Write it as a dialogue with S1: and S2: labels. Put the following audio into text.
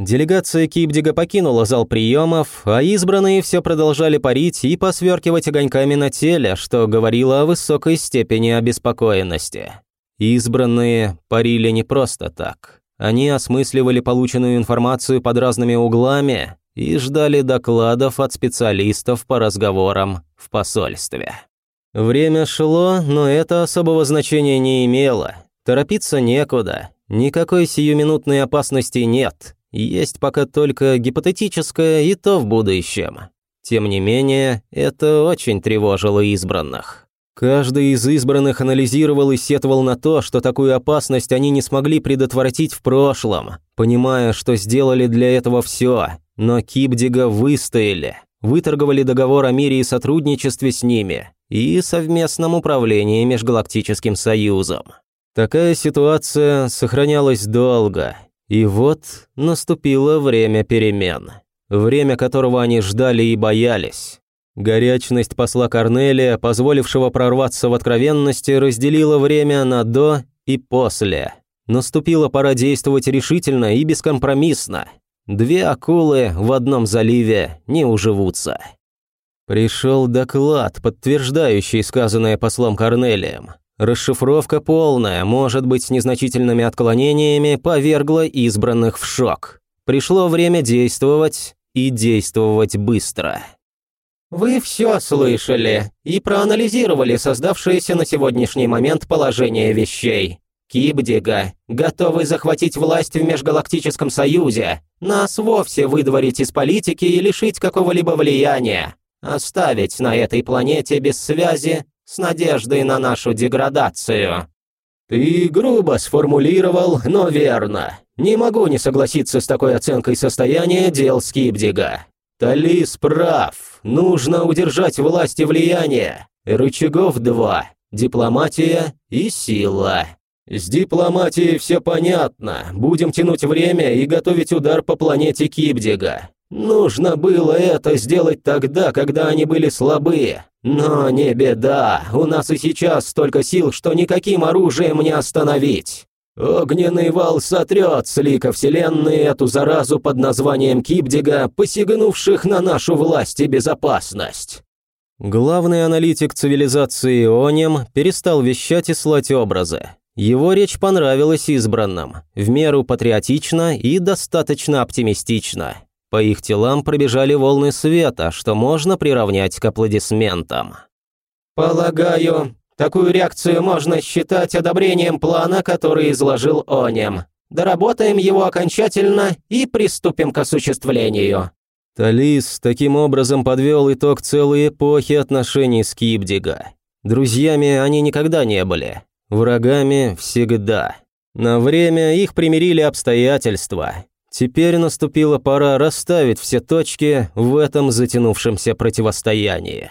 S1: Делегация Кипдига покинула зал приемов, а избранные все продолжали парить и посверкивать огоньками на теле, что говорило о высокой степени обеспокоенности. Избранные парили не просто так. Они осмысливали полученную информацию под разными углами и ждали докладов от специалистов по разговорам в посольстве. Время шло, но это особого значения не имело. Торопиться некуда, никакой сиюминутной опасности нет, есть пока только гипотетическое и то в будущем. Тем не менее, это очень тревожило избранных. Каждый из избранных анализировал и сетовал на то, что такую опасность они не смогли предотвратить в прошлом, понимая, что сделали для этого все, но Кипдига выстояли, выторговали договор о мире и сотрудничестве с ними и совместном управлении Межгалактическим Союзом. Такая ситуация сохранялась долго, и вот наступило время перемен, время которого они ждали и боялись. Горячность посла Корнелия, позволившего прорваться в откровенности, разделила время на «до» и «после». Наступила пора действовать решительно и бескомпромиссно. Две акулы в одном заливе не уживутся. Пришел доклад, подтверждающий сказанное послом Корнелием. Расшифровка полная, может быть, с незначительными отклонениями, повергла избранных в шок. Пришло время действовать и действовать быстро.
S2: Вы все слышали и проанализировали создавшееся на сегодняшний момент положение вещей. Кибдига готовы захватить власть в Межгалактическом Союзе, нас вовсе выдворить из политики и лишить какого-либо влияния, оставить на этой планете без связи с надеждой на нашу деградацию. Ты грубо сформулировал, но верно. Не могу не согласиться с такой оценкой состояния дел Скибдига. Талис прав. Нужно удержать власть и влияние. Рычагов два. Дипломатия и сила. С дипломатией все понятно. Будем тянуть время и готовить удар по планете Кибдига. Нужно было это сделать тогда, когда они были слабые. Но не беда, у нас и сейчас столько сил, что никаким оружием не остановить. Огненный вал сотрет с лика Вселенной эту заразу под названием Кипдига, посягнувших на нашу власть и безопасность.
S1: Главный аналитик цивилизации Онем перестал вещать и слать образы. Его речь понравилась избранным, в меру патриотично и достаточно оптимистично. По их телам пробежали волны света, что можно приравнять к аплодисментам.
S2: «Полагаю, Такую реакцию можно считать одобрением плана, который изложил Онем. Доработаем его окончательно и приступим к осуществлению».
S1: Талис таким образом подвел итог целой эпохи отношений с Кибдига. Друзьями они никогда не были, врагами всегда. На время их примирили обстоятельства. Теперь наступила пора расставить все точки в этом затянувшемся противостоянии.